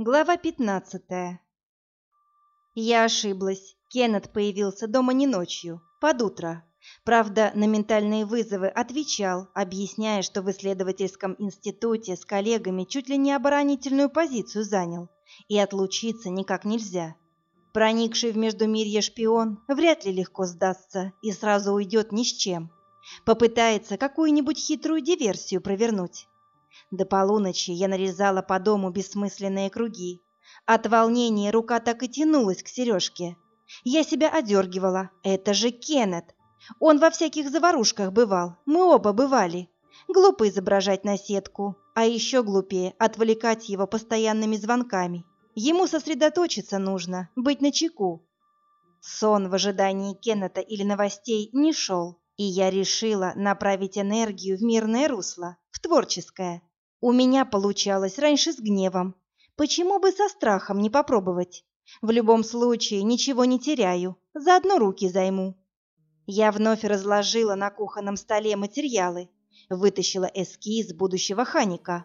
Глава 15. Я ошиблась. Кеннет появился дома не ночью, под утро. Правда, на ментальные вызовы отвечал, объясняя, что в исследовательском институте с коллегами чуть ли не оборонительную позицию занял, и отлучиться никак нельзя. Проникший в Междумирье шпион вряд ли легко сдастся и сразу уйдет ни с чем. Попытается какую-нибудь хитрую диверсию провернуть. До полуночи я нарезала по дому бессмысленные круги. От волнения рука так и тянулась к сережке. Я себя одергивала. Это же Кеннет. Он во всяких заварушках бывал. Мы оба бывали. Глупо изображать на сетку, а еще глупее отвлекать его постоянными звонками. Ему сосредоточиться нужно, быть начеку. Сон в ожидании Кеннета или новостей не шел, и я решила направить энергию в мирное русло, в творческое. У меня получалось раньше с гневом. Почему бы со страхом не попробовать? В любом случае ничего не теряю, заодно руки займу. Я вновь разложила на кухонном столе материалы, вытащила эскиз будущего Ханика.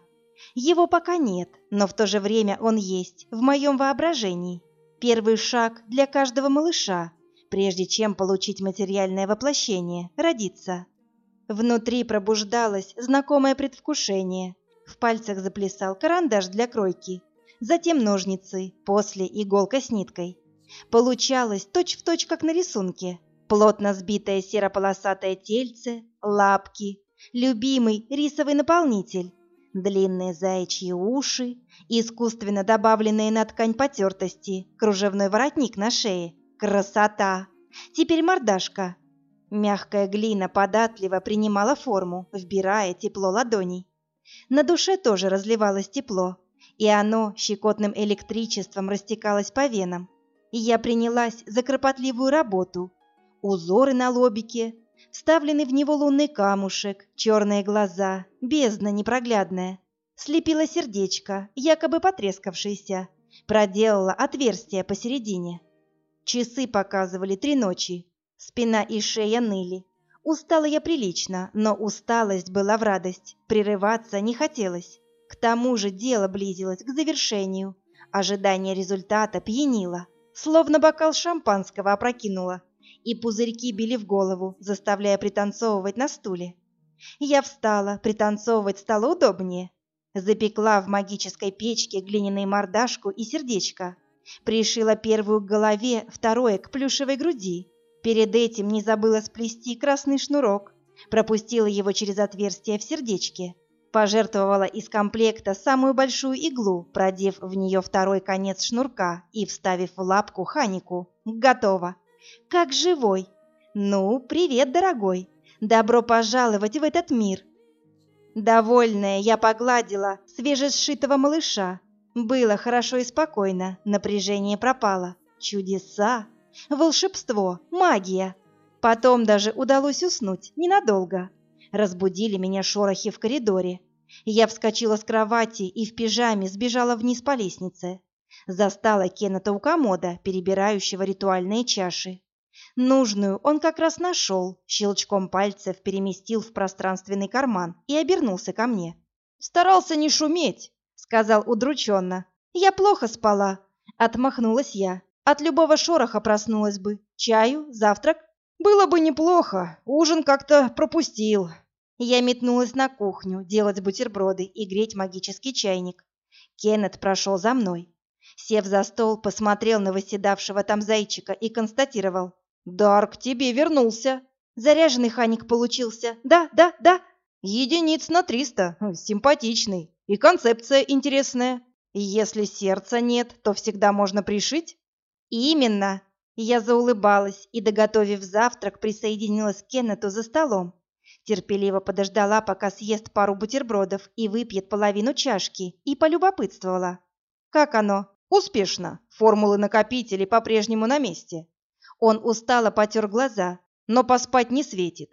Его пока нет, но в то же время он есть в моем воображении. Первый шаг для каждого малыша, прежде чем получить материальное воплощение, родиться. Внутри пробуждалось знакомое предвкушение – в пальцах заплясал карандаш для кройки, затем ножницы, после иголка с ниткой. Получалось точь-в-точь, точь, как на рисунке. Плотно сбитое серо-полосатое тельце, лапки, любимый рисовый наполнитель, длинные заячьи уши, искусственно добавленные на ткань потертости, кружевной воротник на шее. Красота! Теперь мордашка. Мягкая глина податливо принимала форму, вбирая тепло ладоней. На душе тоже разливалось тепло, и оно щекотным электричеством растекалось по венам. И я принялась за кропотливую работу. Узоры на лобике, вставленный в него лунный камушек, черные глаза, бездна непроглядная. Слепила сердечко, якобы потрескавшееся, проделала отверстие посередине. Часы показывали три ночи. Спина и шея ныли. Устала я прилично, но усталость была в радость, прерываться не хотелось. К тому же дело близилось к завершению. Ожидание результата пьянило, словно бокал шампанского опрокинуло, и пузырьки били в голову, заставляя пританцовывать на стуле. Я встала, пританцовывать стало удобнее. Запекла в магической печке глиняную мордашку и сердечко. Пришила первую к голове, второе к плюшевой груди. Перед этим не забыла сплести красный шнурок, пропустила его через отверстие в сердечке, пожертвовала из комплекта самую большую иглу, продев в нее второй конец шнурка и вставив в лапку Ханику. Готово. Как живой. Ну, привет, дорогой. Добро пожаловать в этот мир. Довольная, я погладила свежесшитого малыша. Было хорошо и спокойно, напряжение пропало. Чудеса! Волшебство, магия. Потом даже удалось уснуть ненадолго. Разбудили меня шорохи в коридоре. Я вскочила с кровати и в пижаме сбежала вниз по лестнице. Застала Кеннета у комода, перебирающего ритуальные чаши. Нужную он как раз нашел, щелчком пальцев переместил в пространственный карман и обернулся ко мне. «Старался не шуметь», — сказал удрученно. «Я плохо спала», — отмахнулась я. От любого шороха проснулась бы. Чаю, завтрак? Было бы неплохо. Ужин как-то пропустил. Я метнулась на кухню делать бутерброды и греть магический чайник. Кеннет прошел за мной. Сев за стол, посмотрел на восседавшего там зайчика и констатировал. «Дар тебе вернулся». Заряженный ханик получился. «Да, да, да». Единиц на триста. Симпатичный. И концепция интересная. Если сердца нет, то всегда можно пришить. «Именно!» Я заулыбалась и, доготовив завтрак, присоединилась к Кеннету за столом. Терпеливо подождала, пока съест пару бутербродов и выпьет половину чашки, и полюбопытствовала. «Как оно?» «Успешно. Формулы накопителей по-прежнему на месте». Он устало потер глаза, но поспать не светит.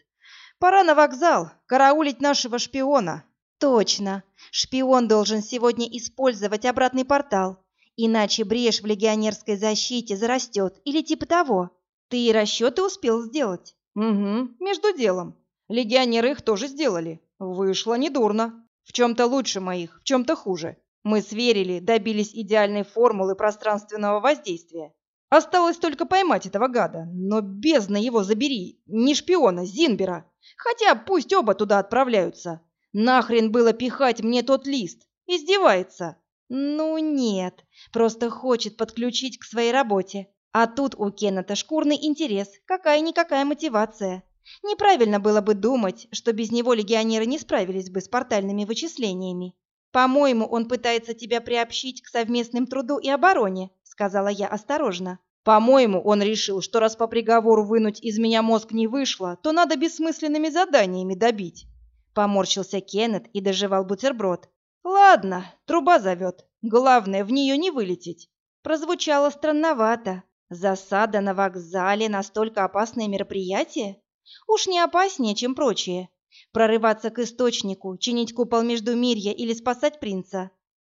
«Пора на вокзал, караулить нашего шпиона». «Точно. Шпион должен сегодня использовать обратный портал. Иначе брешь в легионерской защите зарастет или типа того. Ты и расчеты успел сделать? Угу, между делом. Легионеры их тоже сделали. Вышло недурно. В чем-то лучше моих, в чем-то хуже. Мы сверили, добились идеальной формулы пространственного воздействия. Осталось только поймать этого гада, но бездна его забери, не шпиона, Зинбера. Хотя пусть оба туда отправляются. Нахрен было пихать мне тот лист? Издевается. Ну нет, просто хочет подключить к своей работе. А тут у Кеннета шкурный интерес, какая-никакая мотивация. Неправильно было бы думать, что без него легионеры не справились бы с портальными вычислениями. По-моему, он пытается тебя приобщить к совместным труду и обороне, сказала я осторожно. По-моему, он решил, что раз по приговору вынуть из меня мозг не вышло, то надо бессмысленными заданиями добить. Поморщился Кеннет и доживал бутерброд. Ладно, труба зовет. Главное, в нее не вылететь. Прозвучало странновато. Засада на вокзале – настолько опасное мероприятие? Уж не опаснее, чем прочие. Прорываться к источнику, чинить купол Междумирья или спасать принца.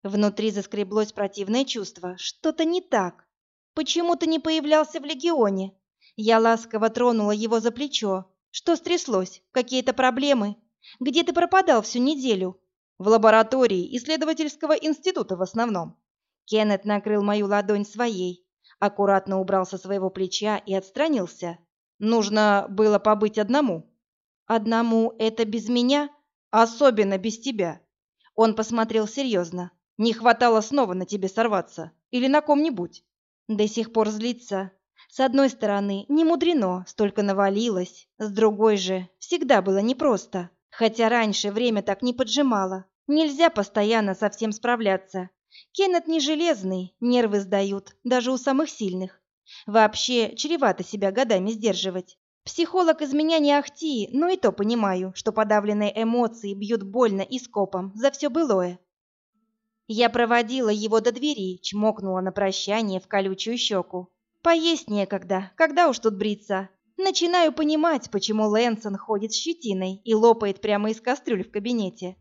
Внутри заскреблось противное чувство. Что-то не так. Почему ты не появлялся в легионе? Я ласково тронула его за плечо. Что стряслось? Какие-то проблемы? Где ты пропадал всю неделю? В лаборатории исследовательского института в основном. Кеннет накрыл мою ладонь своей аккуратно убрал со своего плеча и отстранился. Нужно было побыть одному. Одному это без меня, особенно без тебя. Он посмотрел серьезно. Не хватало снова на тебе сорваться. Или на ком-нибудь. До сих пор злится. С одной стороны, не мудрено, столько навалилось. С другой же, всегда было непросто. Хотя раньше время так не поджимало. Нельзя постоянно со всем справляться. Кеннет не железный, нервы сдают, даже у самых сильных. Вообще, чревато себя годами сдерживать. Психолог из меня не ахти, но и то понимаю, что подавленные эмоции бьют больно и скопом за все былое. Я проводила его до двери, чмокнула на прощание в колючую щеку. Поесть некогда, когда уж тут бриться. Начинаю понимать, почему Лэнсон ходит с щетиной и лопает прямо из кастрюль в кабинете.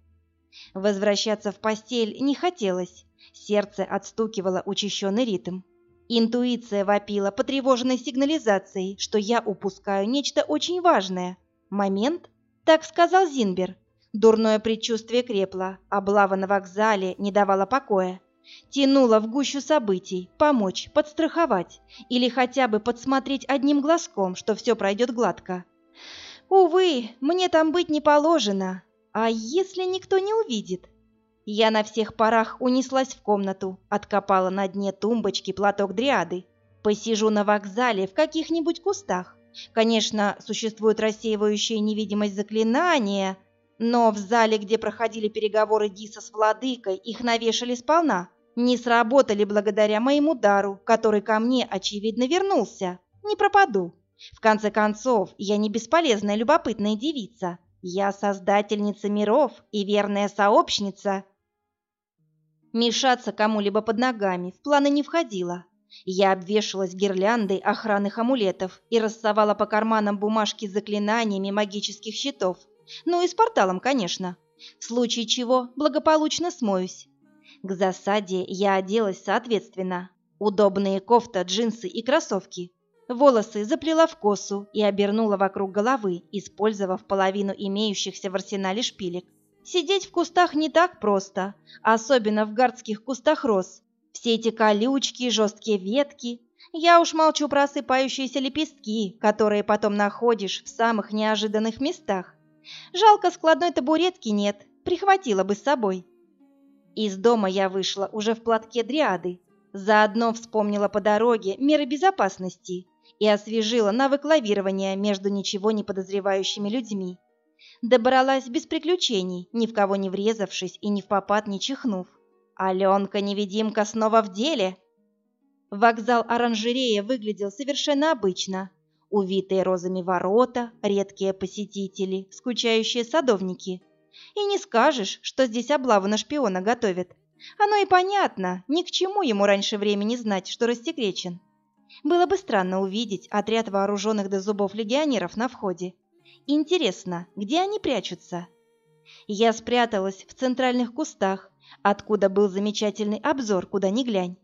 Возвращаться в постель не хотелось. Сердце отстукивало учащенный ритм. Интуиция вопила потревоженной сигнализацией, что я упускаю нечто очень важное. Момент? Так сказал Зинбер. Дурное предчувствие крепло, облава на вокзале не давала покоя. Тянула в гущу событий, помочь, подстраховать или хотя бы подсмотреть одним глазком, что все пройдет гладко. Увы, мне там быть не положено. А если никто не увидит? Я на всех парах унеслась в комнату, откопала на дне тумбочки платок дриады. Посижу на вокзале в каких-нибудь кустах. Конечно, существует рассеивающая невидимость заклинания, но в зале, где проходили переговоры Диса с владыкой, их навешали сполна. Не сработали благодаря моему дару, который ко мне, очевидно, вернулся. Не пропаду. В конце концов, я не бесполезная любопытная девица. Я создательница миров и верная сообщница Мешаться кому-либо под ногами в планы не входило. Я обвешалась гирляндой охранных амулетов и рассовала по карманам бумажки с заклинаниями магических щитов. Ну и с порталом, конечно. В случае чего благополучно смоюсь. К засаде я оделась соответственно. Удобные кофта, джинсы и кроссовки. Волосы заплела в косу и обернула вокруг головы, использовав половину имеющихся в арсенале шпилек. Сидеть в кустах не так просто, особенно в гардских кустах роз. Все эти колючки, жесткие ветки. Я уж молчу про осыпающиеся лепестки, которые потом находишь в самых неожиданных местах. Жалко, складной табуретки нет, прихватила бы с собой. Из дома я вышла уже в платке дриады. Заодно вспомнила по дороге меры безопасности и освежила навык лавирования между ничего не подозревающими людьми. Добралась без приключений, ни в кого не врезавшись и ни в попад не чихнув. Аленка-невидимка снова в деле. Вокзал оранжерея выглядел совершенно обычно. Увитые розами ворота, редкие посетители, скучающие садовники. И не скажешь, что здесь облаву на шпиона готовят. Оно и понятно, ни к чему ему раньше времени знать, что рассекречен. Было бы странно увидеть отряд вооруженных до зубов легионеров на входе. Интересно, где они прячутся? Я спряталась в центральных кустах, откуда был замечательный обзор, куда ни глянь.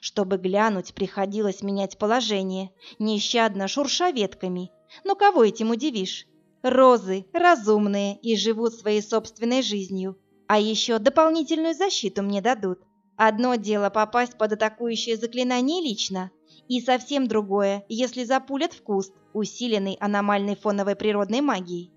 Чтобы глянуть, приходилось менять положение, нещадно шурша ветками. Но кого этим удивишь? Розы разумные и живут своей собственной жизнью, А еще дополнительную защиту мне дадут. Одно дело попасть под атакующее заклинание лично, и совсем другое, если запулят в куст, усиленный аномальной фоновой природной магией.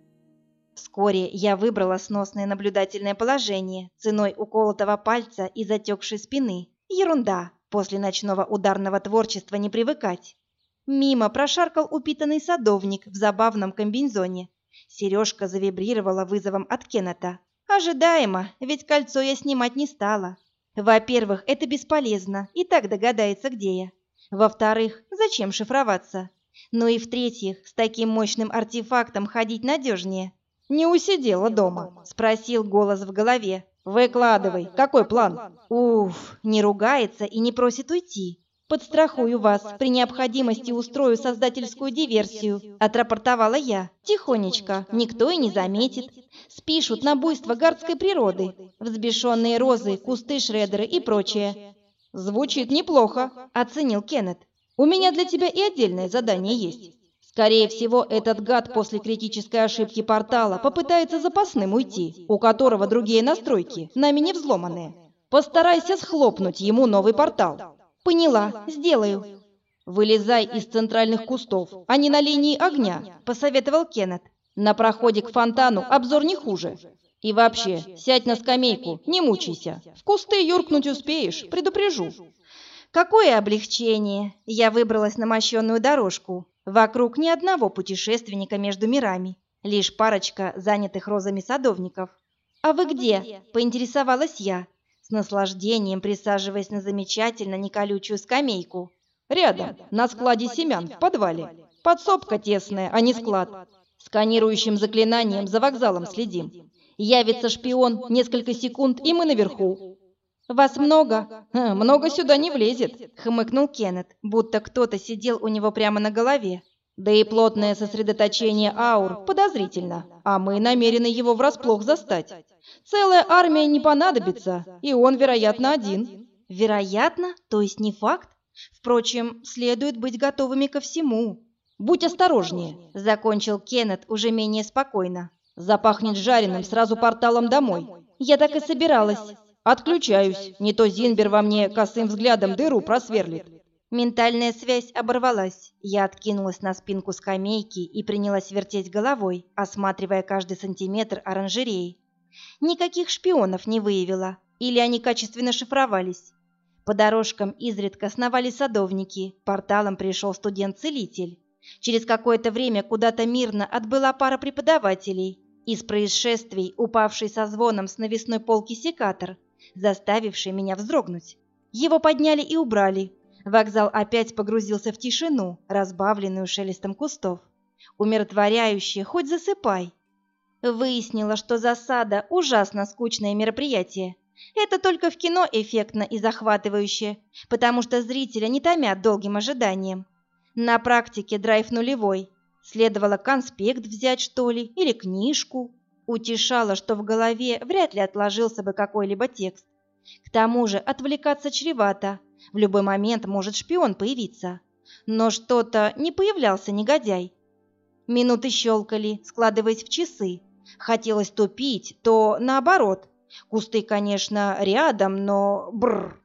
Вскоре я выбрала сносное наблюдательное положение ценой уколотого пальца и затекшей спины. Ерунда, после ночного ударного творчества не привыкать. Мимо прошаркал упитанный садовник в забавном комбинзоне. Сережка завибрировала вызовом от Кеннета. Ожидаемо, ведь кольцо я снимать не стала. Во-первых, это бесполезно, и так догадается, где я. Во-вторых, зачем шифроваться? Ну и в-третьих, с таким мощным артефактом ходить надежнее. «Не усидела дома?» – спросил голос в голове. «Выкладывай, какой план?» Уф, не ругается и не просит уйти. «Подстрахую вас, при необходимости устрою создательскую диверсию», – отрапортовала я. «Тихонечко, никто и не заметит. Спишут на буйство гардской природы, взбешенные розы, кусты шредеры и прочее». «Звучит неплохо», – оценил Кеннет. «У меня для тебя и отдельное задание есть. Скорее всего, этот гад после критической ошибки портала попытается запасным уйти, у которого другие настройки, нами не взломанные. Постарайся схлопнуть ему новый портал. Поняла, сделаю. Вылезай из центральных кустов, а не на линии огня, посоветовал Кеннет. На проходе к фонтану обзор не хуже. И вообще, сядь на скамейку, не мучайся. В кусты юркнуть успеешь, предупрежу. Какое облегчение! Я выбралась на мощенную дорожку. Вокруг ни одного путешественника между мирами, лишь парочка занятых розами садовников. «А вы где?» – поинтересовалась я, с наслаждением присаживаясь на замечательно неколючую скамейку. «Рядом, на складе семян, в подвале. Подсобка тесная, а не склад. Сканирующим заклинанием за вокзалом следим. Явится шпион, несколько секунд, и мы наверху. «Вас много?» «Много сюда не влезет», — хмыкнул Кеннет, будто кто-то сидел у него прямо на голове. Да и плотное сосредоточение аур подозрительно, а мы намерены его врасплох застать. Целая армия не понадобится, и он, вероятно, один. Вероятно? То есть не факт? Впрочем, следует быть готовыми ко всему. Будь осторожнее, закончил Кеннет уже менее спокойно. Запахнет жареным сразу порталом домой. Я так и собиралась. Отключаюсь, не то Зинбер во мне косым взглядом дыру просверлит. Ментальная связь оборвалась. Я откинулась на спинку скамейки и принялась вертеть головой, осматривая каждый сантиметр оранжереи. Никаких шпионов не выявила, или они качественно шифровались. По дорожкам изредка сновали садовники, порталом пришел студент-целитель. Через какое-то время куда-то мирно отбыла пара преподавателей. Из происшествий упавший со звоном с навесной полки секатор, заставивший меня вздрогнуть. Его подняли и убрали, Вокзал опять погрузился в тишину, разбавленную шелестом кустов. Умиротворяющее, хоть засыпай. Выяснила, что засада – ужасно скучное мероприятие. Это только в кино эффектно и захватывающе, потому что зрителя не томят долгим ожиданием. На практике драйв нулевой. Следовало конспект взять, что ли, или книжку. Утешало, что в голове вряд ли отложился бы какой-либо текст. К тому же отвлекаться чревато – в любой момент может шпион появиться. Но что-то не появлялся негодяй. Минуты щелкали, складываясь в часы. Хотелось тупить, то наоборот. Кусты, конечно, рядом, но... Бррр.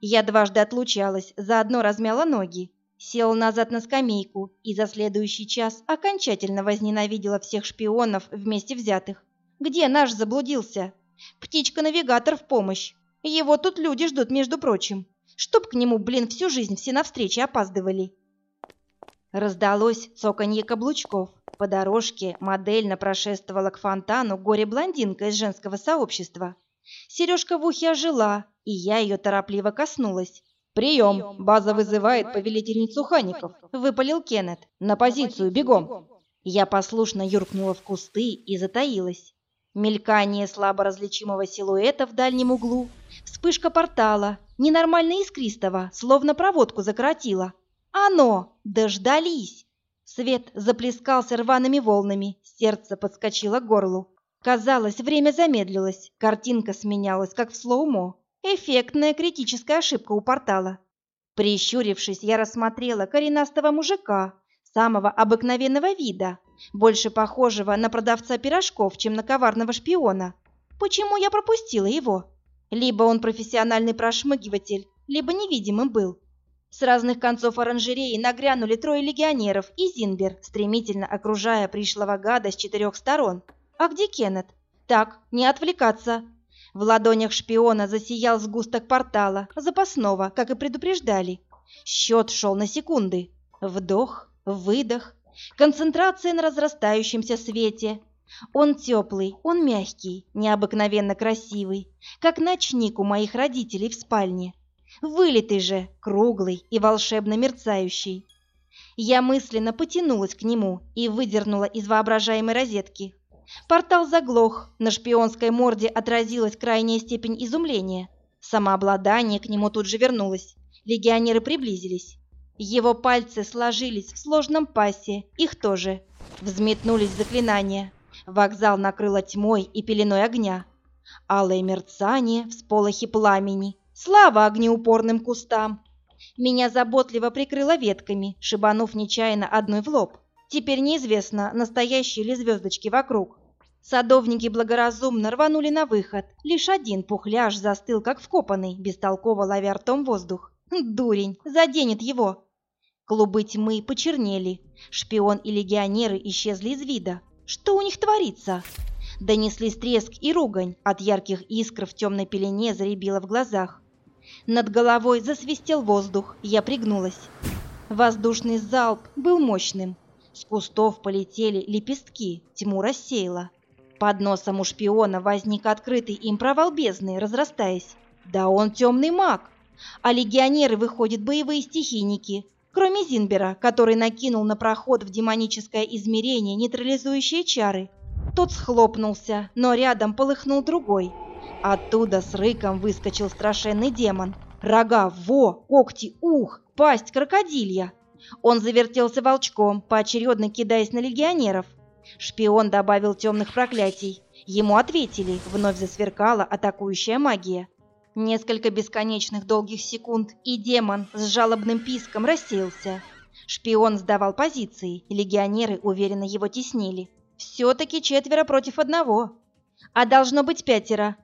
Я дважды отлучалась, заодно размяла ноги. Села назад на скамейку и за следующий час окончательно возненавидела всех шпионов вместе взятых. Где наш заблудился? Птичка-навигатор в помощь. Его тут люди ждут, между прочим чтоб к нему, блин, всю жизнь все навстречи опаздывали. Раздалось цоканье каблучков. По дорожке модельно прошествовала к фонтану горе-блондинка из женского сообщества. Сережка в ухе ожила, и я ее торопливо коснулась. «Прием! База вызывает повелительницу Хаников!» — выпалил Кеннет. «На позицию, бегом!» Я послушно юркнула в кусты и затаилась. Мелькание слабо различимого силуэта в дальнем углу, вспышка портала, ненормально искристого, словно проводку закоротило. Оно! Дождались! Свет заплескался рваными волнами, сердце подскочило к горлу. Казалось, время замедлилось, картинка сменялась, как в слоумо. Эффектная критическая ошибка у портала. Прищурившись, я рассмотрела коренастого мужика, самого обыкновенного вида, больше похожего на продавца пирожков, чем на коварного шпиона. почему я пропустила его? Либо он профессиональный прошмыгиватель, либо невидимым был. С разных концов оранжереи нагрянули трое легионеров и Зинбер, стремительно окружая пришлого гада с четырех сторон. А где Кеннет? Так, не отвлекаться. В ладонях шпиона засиял сгусток портала, запасного, как и предупреждали. Счет шел на секунды. Вдох, выдох, концентрация на разрастающемся свете. Он теплый, он мягкий, необыкновенно красивый, как ночник у моих родителей в спальне. Вылитый же, круглый и волшебно мерцающий. Я мысленно потянулась к нему и выдернула из воображаемой розетки. Портал заглох, на шпионской морде отразилась крайняя степень изумления. Самообладание к нему тут же вернулось. Легионеры приблизились. Его пальцы сложились в сложном пасе, их тоже. Взметнулись заклинания. Вокзал накрыло тьмой и пеленой огня. Алое мерцание, всполохи пламени, Слава огнеупорным кустам! Меня заботливо прикрыло ветками, шибанув нечаянно одной в лоб. Теперь неизвестно, настоящие ли звездочки вокруг. Садовники благоразумно рванули на выход. Лишь один пухляж застыл, как вкопанный, бестолково ловя ртом воздух. Дурень, заденет его. Клубы тьмы почернели. Шпион и легионеры исчезли из вида. Что у них творится? Донеслись треск и ругань. От ярких искр в темной пелене заребило в глазах. Над головой засвистел воздух, я пригнулась. Воздушный залп был мощным. С кустов полетели лепестки, тьму рассеяло. Под носом у шпиона возник открытый им провал бездны, разрастаясь. Да он темный маг! А легионеры выходят боевые стихийники, кроме Зинбера, который накинул на проход в демоническое измерение нейтрализующие чары. Тот схлопнулся, но рядом полыхнул другой — Оттуда с рыком выскочил страшенный демон. Рога, во, когти, ух, пасть крокодилья. Он завертелся волчком, поочередно кидаясь на легионеров. Шпион добавил темных проклятий. Ему ответили, вновь засверкала атакующая магия. Несколько бесконечных долгих секунд, и демон с жалобным писком рассеялся. Шпион сдавал позиции, легионеры уверенно его теснили. Все-таки четверо против одного. А должно быть пятеро,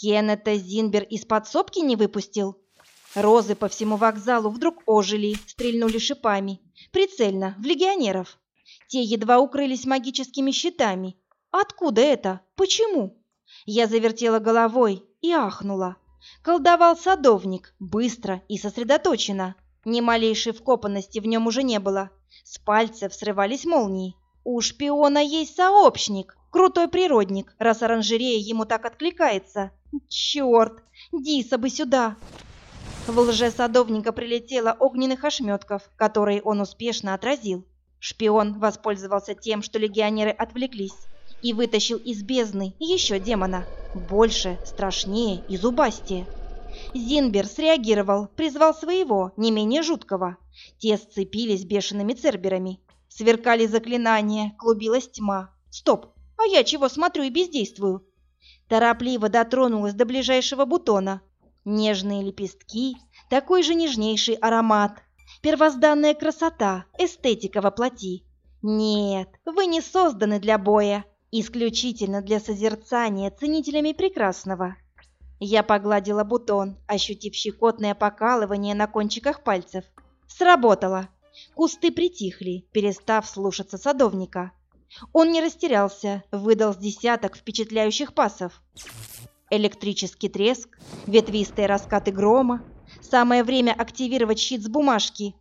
Кеннета Зинбер из подсобки не выпустил? Розы по всему вокзалу вдруг ожили, стрельнули шипами. Прицельно, в легионеров. Те едва укрылись магическими щитами. Откуда это? Почему? Я завертела головой и ахнула. Колдовал садовник, быстро и сосредоточенно. Ни малейшей вкопанности в нем уже не было. С пальцев срывались молнии. У шпиона есть сообщник, крутой природник, раз оранжерея ему так откликается. Черт! Диса бы сюда! В лже-садовника прилетело огненных ошметков, которые он успешно отразил. Шпион воспользовался тем, что легионеры отвлеклись, и вытащил из бездны еще демона. Больше, страшнее и зубастее. Зинбер среагировал, призвал своего, не менее жуткого. Те сцепились бешеными церберами. Сверкали заклинания, клубилась тьма. Стоп, а я чего смотрю и бездействую? Торопливо дотронулась до ближайшего бутона. Нежные лепестки, такой же нежнейший аромат, первозданная красота, эстетика воплоти. Нет, вы не созданы для боя, исключительно для созерцания ценителями прекрасного. Я погладила бутон, ощутив щекотное покалывание на кончиках пальцев. Сработало. Кусты притихли, перестав слушаться садовника. Он не растерялся, выдал с десяток впечатляющих пасов. Электрический треск, ветвистые раскаты грома. Самое время активировать щит с бумажки.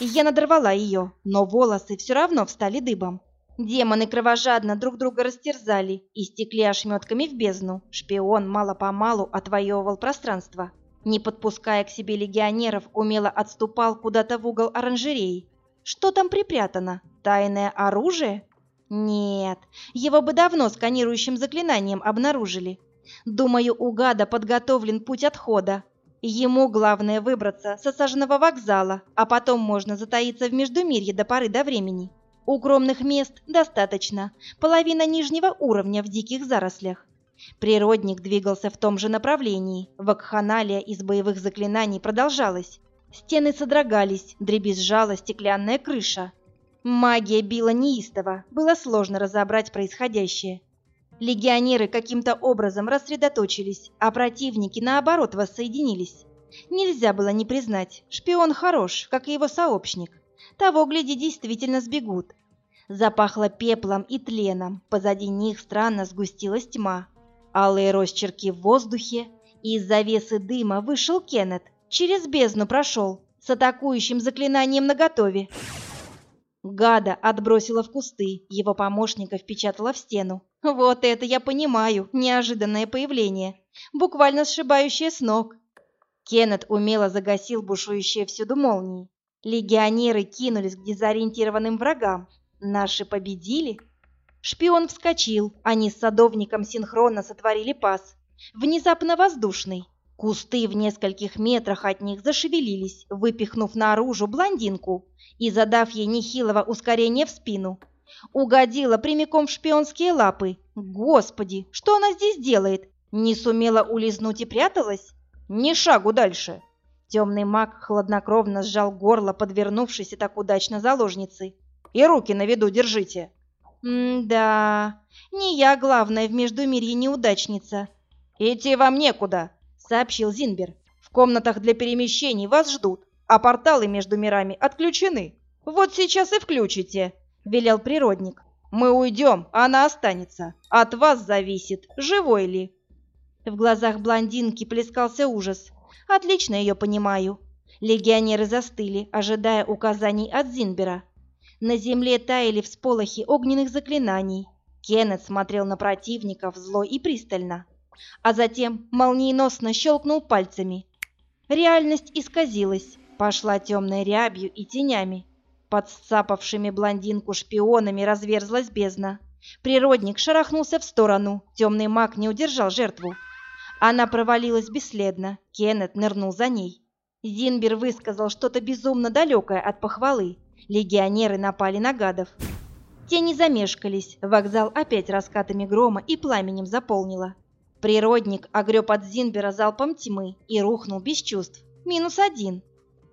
Я надорвала ее, но волосы все равно встали дыбом. Демоны кровожадно друг друга растерзали и стекли ошметками в бездну. Шпион мало-помалу отвоевывал пространство. Не подпуская к себе легионеров, умело отступал куда-то в угол оранжереи. Что там припрятано? Тайное оружие? Нет, его бы давно сканирующим заклинанием обнаружили. Думаю, у гада подготовлен путь отхода. Ему главное выбраться с осаженного вокзала, а потом можно затаиться в Междумирье до поры до времени. Укромных мест достаточно, половина нижнего уровня в диких зарослях. Природник двигался в том же направлении, вакханалия из боевых заклинаний продолжалась. Стены содрогались, дребезжала стеклянная крыша. Магия била неистово, было сложно разобрать происходящее. Легионеры каким-то образом рассредоточились, а противники, наоборот, воссоединились. Нельзя было не признать, шпион хорош, как и его сообщник. Того, гляди, действительно сбегут. Запахло пеплом и тленом, позади них странно сгустилась тьма. Алые росчерки в воздухе, и из завесы дыма вышел Кеннет, через бездну прошел, с атакующим заклинанием наготове. Гада отбросила в кусты, его помощника впечатала в стену. Вот это я понимаю, неожиданное появление, буквально сшибающее с ног. Кеннет умело загасил бушующие всюду молнии. Легионеры кинулись к дезориентированным врагам. Наши победили? Шпион вскочил, они с садовником синхронно сотворили пас. Внезапно воздушный. Кусты в нескольких метрах от них зашевелились, выпихнув наружу блондинку и задав ей нехилого ускорения в спину. Угодила прямиком в шпионские лапы. Господи, что она здесь делает? Не сумела улизнуть и пряталась? Ни шагу дальше. Темный маг хладнокровно сжал горло подвернувшейся так удачно заложницы. И руки на виду держите. М-да, не я главная в Междумирье неудачница. Идти вам некуда, сообщил Зинбер. В комнатах для перемещений вас ждут, а порталы между мирами отключены. Вот сейчас и включите, велел природник. Мы уйдем, она останется. От вас зависит, живой ли. В глазах блондинки плескался ужас. Отлично ее понимаю. Легионеры застыли, ожидая указаний от Зинбера. На земле таяли всполохи огненных заклинаний. Кеннет смотрел на противников зло и пристально а затем молниеносно щелкнул пальцами. Реальность исказилась, пошла темной рябью и тенями. Под сцапавшими блондинку шпионами разверзлась бездна. Природник шарахнулся в сторону, темный маг не удержал жертву. Она провалилась бесследно, Кеннет нырнул за ней. Зинбер высказал что-то безумно далекое от похвалы. Легионеры напали на гадов. Те не замешкались, вокзал опять раскатами грома и пламенем заполнило. Природник огреб от Зинбера залпом тьмы и рухнул без чувств. Минус один.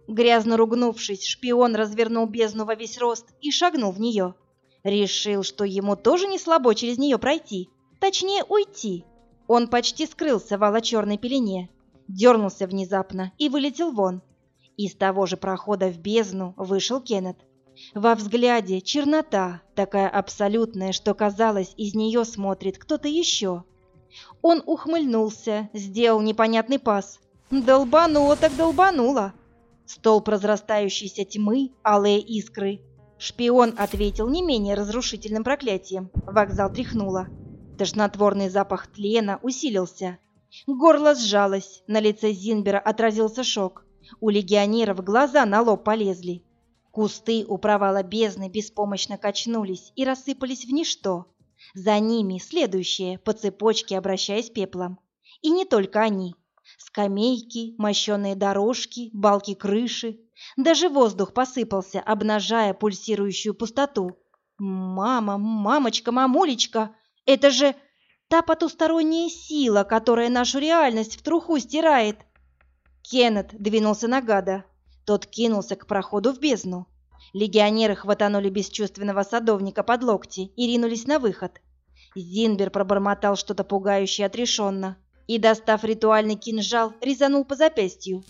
Грязно ругнувшись, шпион развернул бездну во весь рост и шагнул в нее. Решил, что ему тоже не слабо через нее пройти. Точнее, уйти. Он почти скрылся в алло-черной пелене. Дернулся внезапно и вылетел вон. Из того же прохода в бездну вышел Кеннет. Во взгляде чернота, такая абсолютная, что казалось, из нее смотрит кто-то еще. Он ухмыльнулся, сделал непонятный пас. Долбануло так долбануло. Столб разрастающейся тьмы, алые искры. Шпион ответил не менее разрушительным проклятием. Вокзал тряхнуло. Тошнотворный запах тлена усилился. Горло сжалось, на лице Зинбера отразился шок. У легионеров глаза на лоб полезли. Кусты у провала бездны беспомощно качнулись и рассыпались в ничто. За ними следующие, по цепочке обращаясь пеплом. И не только они. Скамейки, мощеные дорожки, балки крыши. Даже воздух посыпался, обнажая пульсирующую пустоту. «Мама, мамочка, мамулечка, это же та потусторонняя сила, которая нашу реальность в труху стирает!» Кеннет двинулся на гада. Тот кинулся к проходу в бездну. Легионеры хватанули бесчувственного садовника под локти и ринулись на выход. Зинбер пробормотал что-то пугающее отрешенно и, достав ритуальный кинжал, резанул по запястью.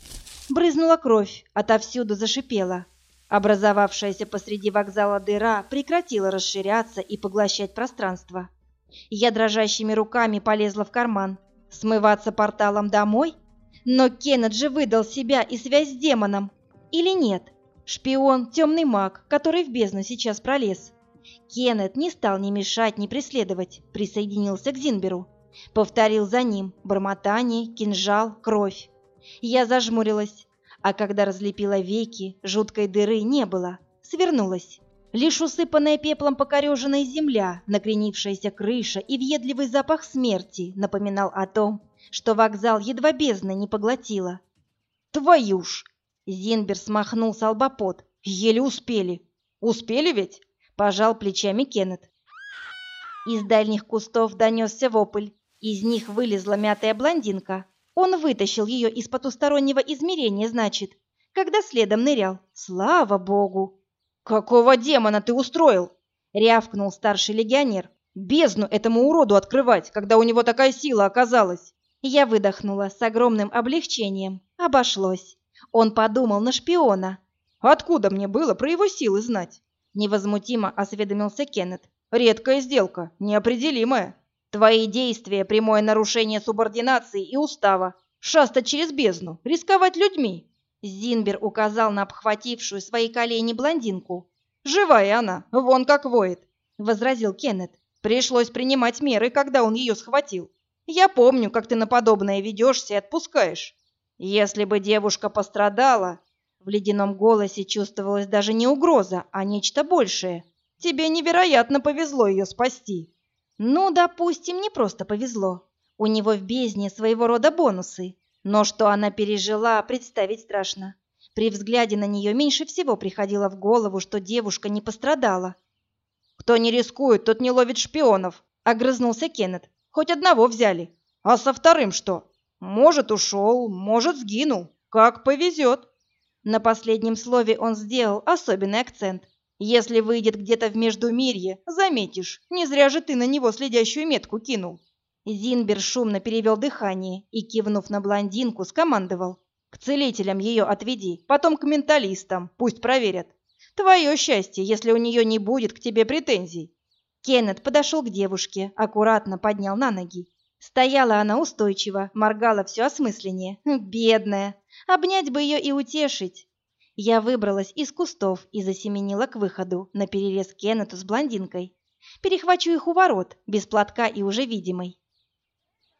Брызнула кровь, отовсюду зашипела. Образовавшаяся посреди вокзала дыра прекратила расширяться и поглощать пространство. Я дрожащими руками полезла в карман. Смываться порталом домой? Но Кеннет же выдал себя и связь с демоном. Или нет? Шпион, темный маг, который в бездну сейчас пролез. Кеннет не стал ни мешать, ни преследовать, присоединился к Зинберу. Повторил за ним бормотание, кинжал, кровь. Я зажмурилась, а когда разлепила веки, жуткой дыры не было, свернулась. Лишь усыпанная пеплом покореженная земля, накренившаяся крыша и въедливый запах смерти напоминал о том, что вокзал едва бездна не поглотила. «Твою ж!» Зинбер смахнул с албопот. Еле успели. Успели ведь? Пожал плечами Кеннет. Из дальних кустов донесся вопль. Из них вылезла мятая блондинка. Он вытащил ее из потустороннего измерения, значит, когда следом нырял. Слава богу! «Какого демона ты устроил?» — рявкнул старший легионер. Бездну этому уроду открывать, когда у него такая сила оказалась. Я выдохнула с огромным облегчением. Обошлось. Он подумал на шпиона. Откуда мне было про его силы знать? Невозмутимо осведомился Кеннет. Редкая сделка, неопределимая. Твои действия – прямое нарушение субординации и устава. Шастать через бездну, рисковать людьми. Зинбер указал на обхватившую свои колени блондинку. «Живая она, вон как воет», — возразил Кеннет. «Пришлось принимать меры, когда он ее схватил. Я помню, как ты на подобное ведешься и отпускаешь. Если бы девушка пострадала...» В ледяном голосе чувствовалась даже не угроза, а нечто большее. «Тебе невероятно повезло ее спасти». «Ну, допустим, не просто повезло. У него в бездне своего рода бонусы. Но что она пережила, представить страшно. При взгляде на нее меньше всего приходило в голову, что девушка не пострадала. «Кто не рискует, тот не ловит шпионов», — огрызнулся Кеннет. «Хоть одного взяли. А со вторым что? Может, ушел, может, сгинул. Как повезет». На последнем слове он сделал особенный акцент. «Если выйдет где-то в Междумирье, заметишь, не зря же ты на него следящую метку кинул». Зинбер шумно перевел дыхание и, кивнув на блондинку, скомандовал. «К целителям ее отведи, потом к менталистам, пусть проверят. Твое счастье, если у нее не будет к тебе претензий». Кеннет подошел к девушке, аккуратно поднял на ноги. Стояла она устойчиво, моргала все осмысленнее. Бедная! Обнять бы ее и утешить. Я выбралась из кустов и засеменила к выходу, наперерез Кеннету с блондинкой. Перехвачу их у ворот, без платка и уже видимой.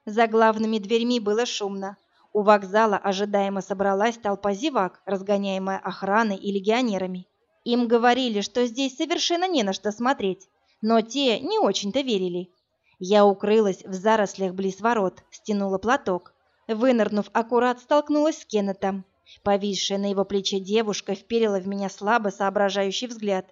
За главными дверьми было шумно. У вокзала ожидаемо собралась толпа зевак, разгоняемая охраной и легионерами. Им говорили, что здесь совершенно не на что смотреть, но те не очень-то верили. Я укрылась в зарослях близ ворот, стянула платок. Вынырнув аккурат, столкнулась с Кеннетом. Повисшая на его плече девушка вперила в меня слабо соображающий взгляд.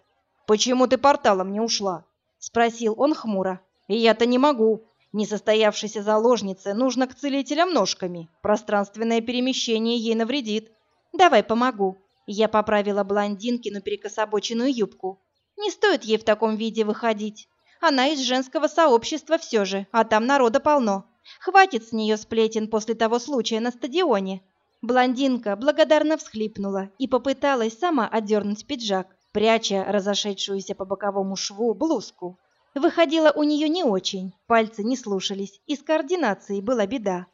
«Почему ты порталом не ушла?» — спросил он хмуро. «Я-то не могу. Несостоявшейся заложнице нужно к целителям ножками. Пространственное перемещение ей навредит. Давай помогу. Я поправила блондинкину перекособоченную юбку. Не стоит ей в таком виде выходить. Она из женского сообщества все же, а там народа полно. Хватит с нее сплетен после того случая на стадионе. Блондинка благодарно всхлипнула и попыталась сама отдернуть пиджак, пряча разошедшуюся по боковому шву блузку. Выходило у нее не очень, пальцы не слушались, и с координацией была беда.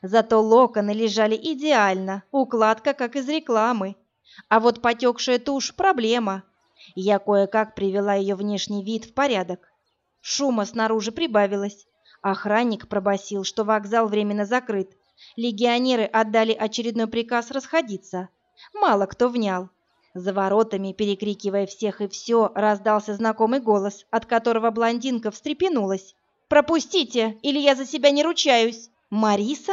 Зато локоны лежали идеально, укладка как из рекламы. А вот потекшая тушь – проблема. Я кое-как привела ее внешний вид в порядок. Шума снаружи прибавилось. Охранник пробасил, что вокзал временно закрыт. Легионеры отдали очередной приказ расходиться. Мало кто внял. За воротами, перекрикивая всех и все, раздался знакомый голос, от которого блондинка встрепенулась. «Пропустите, или я за себя не ручаюсь!» «Мариса?»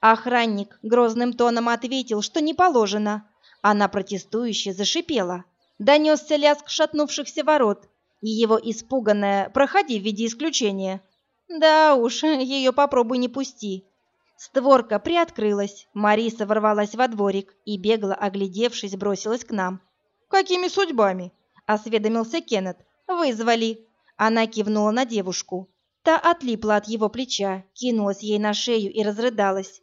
Охранник грозным тоном ответил, что не положено. Она протестующе зашипела. Донесся лязг шатнувшихся ворот, и его испуганное «проходи в виде исключения». Да уж, ее попробуй не пусти. Створка приоткрылась, Мариса ворвалась во дворик и, бегло оглядевшись, бросилась к нам. «Какими судьбами?» — осведомился Кеннет. «Вызвали». Она кивнула на девушку. Та отлипла от его плеча, кинулась ей на шею и разрыдалась.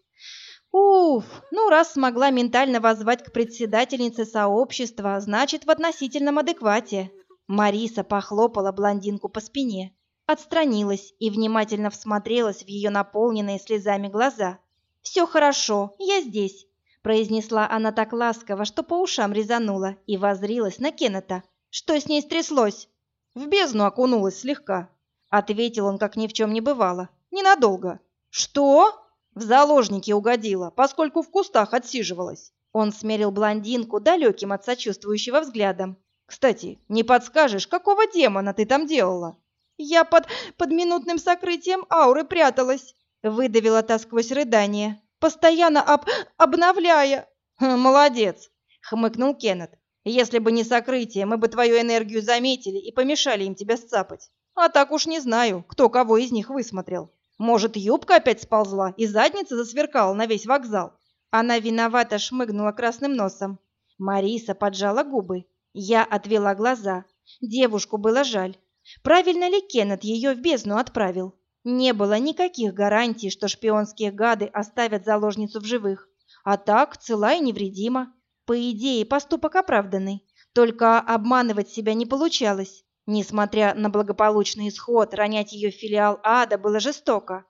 Уф, ну раз смогла ментально воззвать к председательнице сообщества, значит, в относительном адеквате. Мариса похлопала блондинку по спине отстранилась и внимательно всмотрелась в ее наполненные слезами глаза. «Все хорошо, я здесь», — произнесла она так ласково, что по ушам резанула, и возрилась на Кеннета. «Что с ней стряслось?» «В бездну окунулась слегка», — ответил он, как ни в чем не бывало. «Ненадолго». «Что?» «В заложники угодила, поскольку в кустах отсиживалась». Он смерил блондинку далеким от сочувствующего взглядом. «Кстати, не подскажешь, какого демона ты там делала?» Я под, под минутным сокрытием ауры пряталась, выдавила та сквозь рыдание, постоянно об, обновляя. «Хм, молодец, хмыкнул Кеннет. Если бы не сокрытие, мы бы твою энергию заметили и помешали им тебя сцапать. А так уж не знаю, кто кого из них высмотрел. Может, юбка опять сползла и задница засверкала на весь вокзал. Она виновато шмыгнула красным носом. Мариса поджала губы. Я отвела глаза. Девушку было жаль. Правильно ли Кеннет ее в бездну отправил? Не было никаких гарантий, что шпионские гады оставят заложницу в живых. А так, цела и невредима. По идее, поступок оправданный. Только обманывать себя не получалось. Несмотря на благополучный исход, ронять ее в филиал ада было жестоко.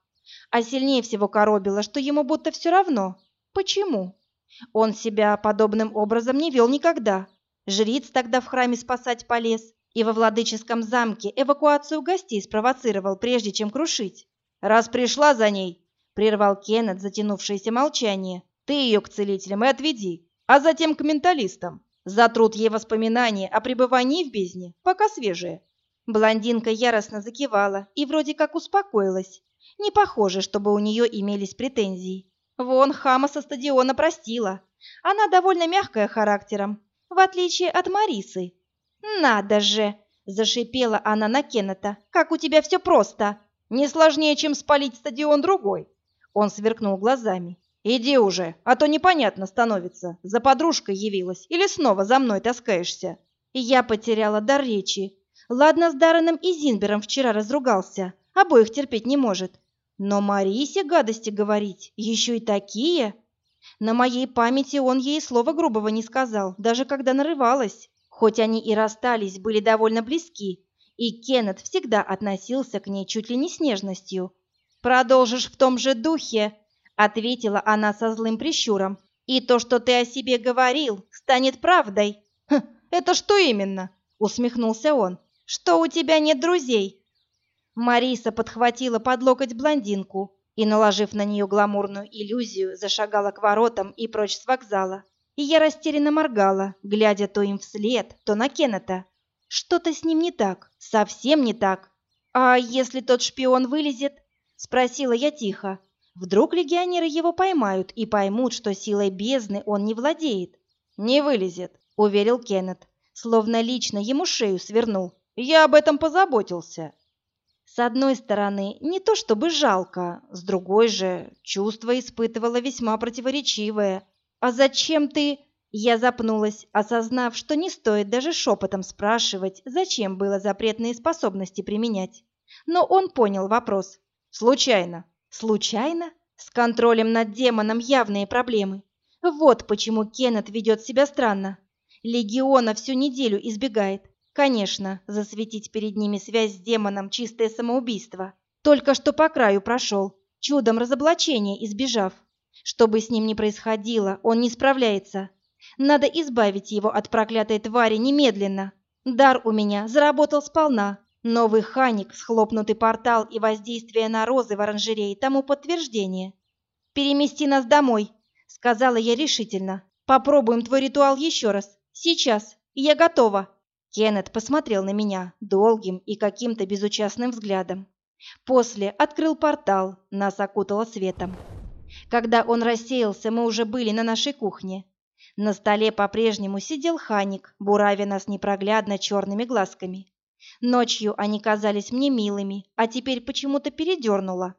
А сильнее всего коробило, что ему будто все равно. Почему? Он себя подобным образом не вел никогда. Жриц тогда в храме спасать полез, и во владыческом замке эвакуацию гостей спровоцировал, прежде чем крушить. «Раз пришла за ней», — прервал Кеннет затянувшееся молчание, — «ты ее к целителям и отведи, а затем к менталистам. Затрут ей воспоминания о пребывании в бездне, пока свежие». Блондинка яростно закивала и вроде как успокоилась. Не похоже, чтобы у нее имелись претензии. Вон хама со стадиона простила. Она довольно мягкая характером, в отличие от Марисы, «Надо же!» – зашипела она на Кеннета. «Как у тебя все просто!» «Не сложнее, чем спалить стадион другой!» Он сверкнул глазами. «Иди уже, а то непонятно становится, за подружкой явилась или снова за мной таскаешься?» Я потеряла дар речи. Ладно, с Дарреном и Зинбером вчера разругался, обоих терпеть не может. Но Марисе гадости говорить, еще и такие. На моей памяти он ей слова грубого не сказал, даже когда нарывалась. Хоть они и расстались, были довольно близки, и Кеннет всегда относился к ней чуть ли не с нежностью. «Продолжишь в том же духе», — ответила она со злым прищуром, «и то, что ты о себе говорил, станет правдой». «Хм, это что именно?» — усмехнулся он. «Что у тебя нет друзей?» Мариса подхватила под локоть блондинку и, наложив на нее гламурную иллюзию, зашагала к воротам и прочь с вокзала и я растерянно моргала, глядя то им вслед, то на Кеннета. Что-то с ним не так, совсем не так. «А если тот шпион вылезет?» — спросила я тихо. «Вдруг легионеры его поймают и поймут, что силой бездны он не владеет?» «Не вылезет», — уверил Кеннет, словно лично ему шею свернул. «Я об этом позаботился». С одной стороны, не то чтобы жалко, с другой же, чувство испытывала весьма противоречивое. «А зачем ты...» Я запнулась, осознав, что не стоит даже шепотом спрашивать, зачем было запретные способности применять. Но он понял вопрос. «Случайно». «Случайно?» С контролем над демоном явные проблемы. Вот почему Кеннет ведет себя странно. Легиона всю неделю избегает. Конечно, засветить перед ними связь с демоном – чистое самоубийство. Только что по краю прошел, чудом разоблачения избежав. Что бы с ним ни происходило, он не справляется. Надо избавить его от проклятой твари немедленно. Дар у меня заработал сполна. Новый ханик, схлопнутый портал и воздействие на розы в оранжерее тому подтверждение. «Перемести нас домой», — сказала я решительно. «Попробуем твой ритуал еще раз. Сейчас. Я готова». Кеннет посмотрел на меня долгим и каким-то безучастным взглядом. После открыл портал, нас окутало светом. Когда он рассеялся, мы уже были на нашей кухне. На столе по-прежнему сидел Ханик, буравя нас непроглядно черными глазками. Ночью они казались мне милыми, а теперь почему-то передернуло.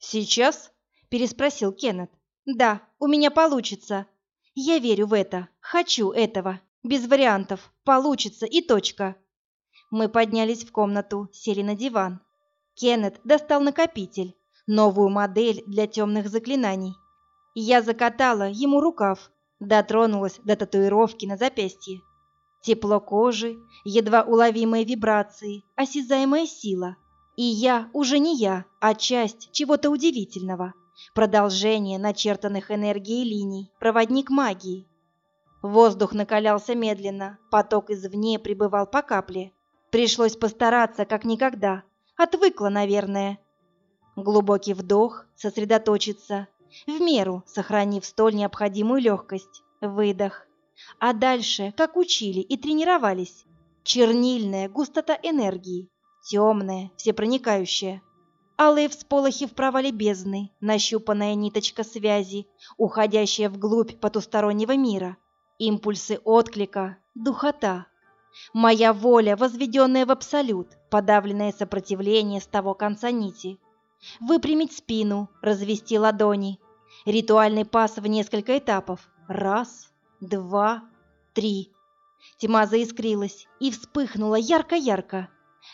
«Сейчас?» – переспросил Кеннет. «Да, у меня получится. Я верю в это, хочу этого. Без вариантов. Получится и точка». Мы поднялись в комнату, сели на диван. Кеннет достал накопитель, новую модель для темных заклинаний. Я закатала ему рукав, дотронулась до татуировки на запястье. Тепло кожи, едва уловимые вибрации, осязаемая сила. И я уже не я, а часть чего-то удивительного. Продолжение начертанных энергией линий, проводник магии. Воздух накалялся медленно, поток извне прибывал по капле. Пришлось постараться, как никогда. Отвыкла, наверное. Глубокий вдох, сосредоточиться, в меру сохранив столь необходимую легкость. Выдох. А дальше, как учили и тренировались, чернильная густота энергии, темная, всепроникающая. Алые всполохи в провале бездны, нащупанная ниточка связи, уходящая вглубь потустороннего мира, импульсы отклика, духота. Моя воля, возведенная в абсолют, подавленное сопротивление с того конца нити. Выпрямить спину, развести ладони. Ритуальный пас в несколько этапов. Раз, два, три. Тьма заискрилась и вспыхнула ярко-ярко.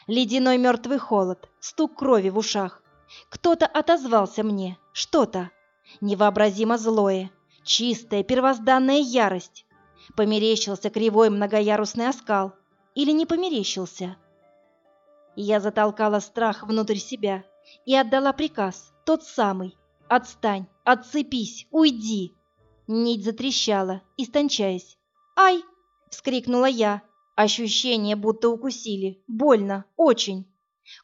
Ледяной мертвый холод, стук крови в ушах. Кто-то отозвался мне, что-то. Невообразимо злое, чистая первозданная ярость. Померещился кривой многоярусный оскал. Или не померещился? Я затолкала страх внутрь себя и отдала приказ, тот самый. «Отстань, отцепись, уйди!» Нить затрещала, истончаясь. «Ай!» — вскрикнула я. Ощущение, будто укусили. Больно, очень.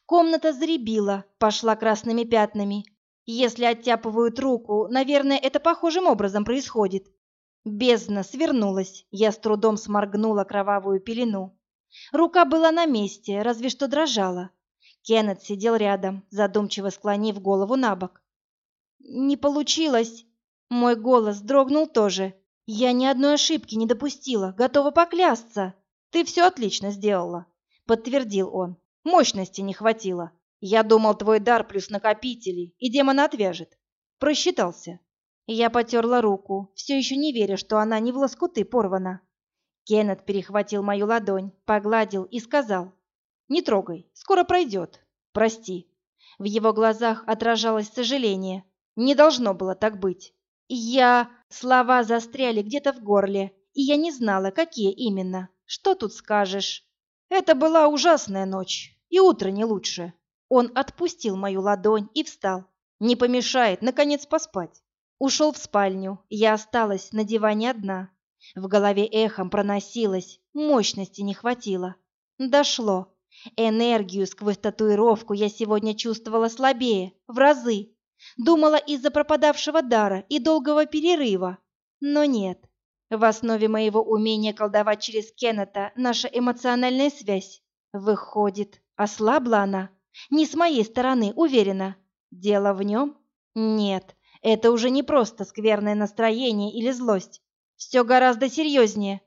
Комната заребила, пошла красными пятнами. Если оттяпывают руку, наверное, это похожим образом происходит. Бездна свернулась, я с трудом сморгнула кровавую пелену. Рука была на месте, разве что дрожала. Кеннет сидел рядом, задумчиво склонив голову на бок. «Не получилось!» Мой голос дрогнул тоже. «Я ни одной ошибки не допустила, готова поклясться!» «Ты все отлично сделала», — подтвердил он. «Мощности не хватило. Я думал, твой дар плюс накопители, и демон отвяжет. Просчитался. Я потерла руку, все еще не веря, что она не в лоскуты порвана. Кеннет перехватил мою ладонь, погладил и сказал. «Не трогай, скоро пройдет. Прости». В его глазах отражалось сожаление. Не должно было так быть. Я... Слова застряли где-то в горле, и я не знала, какие именно. Что тут скажешь? Это была ужасная ночь, и утро не лучше. Он отпустил мою ладонь и встал. Не помешает, наконец, поспать. Ушел в спальню, я осталась на диване одна. В голове эхом проносилось, мощности не хватило. Дошло. Энергию сквозь татуировку я сегодня чувствовала слабее, в разы. Думала из-за пропадавшего дара и долгого перерыва. Но нет. В основе моего умения колдовать через Кеннета наша эмоциональная связь. Выходит, ослабла она? Не с моей стороны, уверена. Дело в нем? Нет, это уже не просто скверное настроение или злость. Все гораздо серьезнее.